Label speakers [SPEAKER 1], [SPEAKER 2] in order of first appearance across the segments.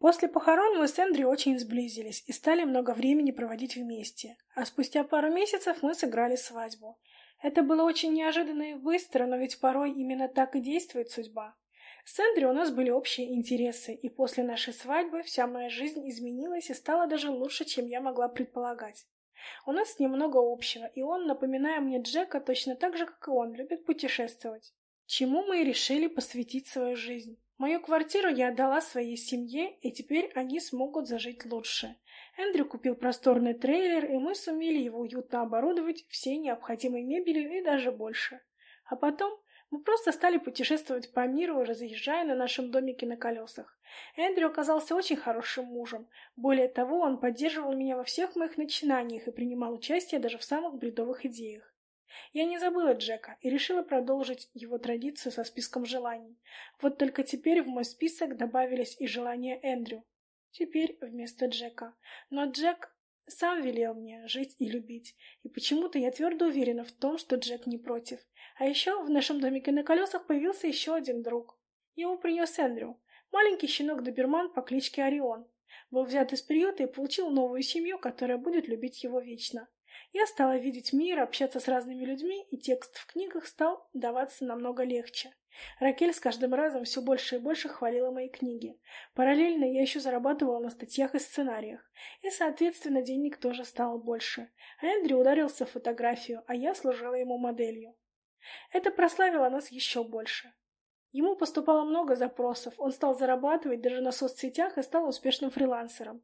[SPEAKER 1] После похорон мы с Эндрю очень сблизились и стали много времени проводить вместе, а спустя пару месяцев мы сыграли свадьбу. Это было очень неожиданно и быстро, но ведь порой именно так и действует судьба. С Эндрю у нас были общие интересы, и после нашей свадьбы вся моя жизнь изменилась и стала даже лучше, чем я могла предполагать. У нас немного общего, и он, напоминая мне Джека, точно так же, как и он, любит путешествовать. Чему мы и решили посвятить свою жизнь. Мою квартиру я отдала своей семье, и теперь они смогут зажить лучше. Эндрю купил просторный трейлер, и мы сумели его уютно оборудовать всей необходимой мебелью и даже больше. А потом мы просто стали путешествовать по миру, разъезжая на нашем домике на колесах. Эндрю оказался очень хорошим мужем. Более того, он поддерживал меня во всех моих начинаниях и принимал участие даже в самых бредовых идеях. Я не забыла Джека и решила продолжить его традицию со списком желаний. Вот только теперь в мой список добавились и желания Эндрю. Теперь вместо Джека. Но Джек сам велел мне жить и любить, и почему-то я твердо уверена в том, что Джек не против. А еще в нашем домике на колесах появился еще один друг. Его принес Эндрю, маленький щенок-доберман по кличке Орион. Был взят из приюта и получил новую семью, которая будет любить его вечно. Я стала видеть мир, общаться с разными людьми, и текст в книгах стал даваться намного легче. Ракель с каждым разом все больше и больше хвалила мои книги. Параллельно я еще зарабатывала на статьях и сценариях. И, соответственно, денег тоже стало больше. Эндрю ударился в фотографию, а я служила ему моделью. Это прославило нас еще больше. Ему поступало много запросов, он стал зарабатывать даже на соцсетях и стал успешным фрилансером.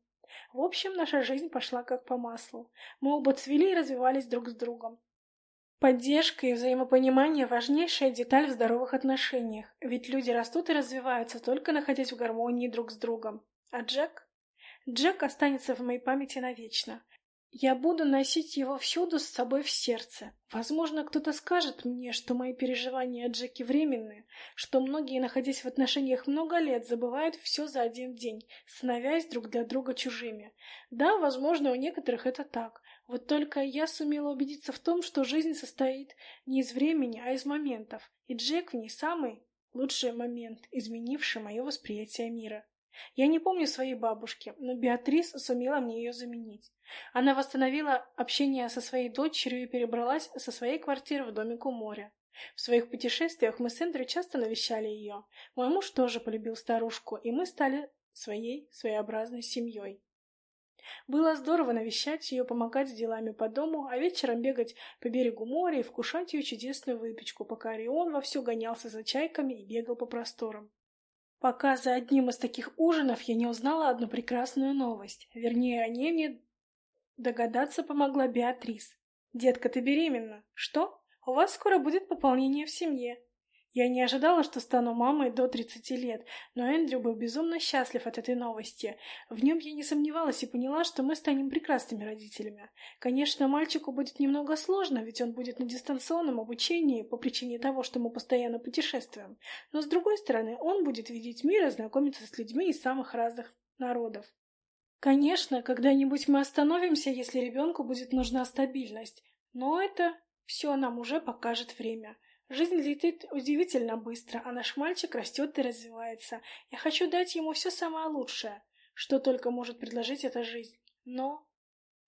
[SPEAKER 1] В общем, наша жизнь пошла как по маслу. Мы оба цвели и развивались друг с другом. Поддержка и взаимопонимание – важнейшая деталь в здоровых отношениях, ведь люди растут и развиваются, только находясь в гармонии друг с другом. А Джек? Джек останется в моей памяти навечно. Я буду носить его всюду с собой в сердце. Возможно, кто-то скажет мне, что мои переживания о Джеке временные, что многие, находясь в отношениях много лет, забывают все за один день, становясь друг для друга чужими. Да, возможно, у некоторых это так. Вот только я сумела убедиться в том, что жизнь состоит не из времени, а из моментов, и Джек в ней самый лучший момент, изменивший мое восприятие мира. Я не помню своей бабушки, но Беатрис сумела мне ее заменить. Она восстановила общение со своей дочерью и перебралась со своей квартиры в домик у моря. В своих путешествиях мы с Эндрю часто навещали ее. Мой муж тоже полюбил старушку, и мы стали своей своеобразной семьей. Было здорово навещать ее, помогать с делами по дому, а вечером бегать по берегу моря и вкушать ее чудесную выпечку, пока Орион вовсю гонялся за чайками и бегал по просторам. Пока за одним из таких ужинов я не узнала одну прекрасную новость. Вернее, о ней мне догадаться помогла Беатрис. «Детка, ты беременна. Что? У вас скоро будет пополнение в семье. Я не ожидала, что стану мамой до 30 лет, но Эндрю был безумно счастлив от этой новости. В нем я не сомневалась и поняла, что мы станем прекрасными родителями. Конечно, мальчику будет немного сложно, ведь он будет на дистанционном обучении по причине того, что мы постоянно путешествуем. Но, с другой стороны, он будет видеть мир и знакомиться с людьми из самых разных народов. Конечно, когда-нибудь мы остановимся, если ребенку будет нужна стабильность, но это все нам уже покажет время. Жизнь летит удивительно быстро, а наш мальчик растет и развивается. Я хочу дать ему все самое лучшее, что только может предложить эта жизнь. Но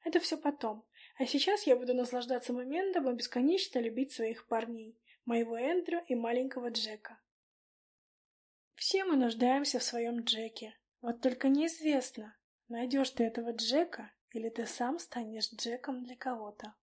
[SPEAKER 1] это все потом. А сейчас я буду наслаждаться моментом и бесконечно любить своих парней, моего Эндрю и маленького Джека. Все мы нуждаемся в своем Джеке. Вот только неизвестно, найдешь ты этого Джека или ты сам станешь Джеком для кого-то.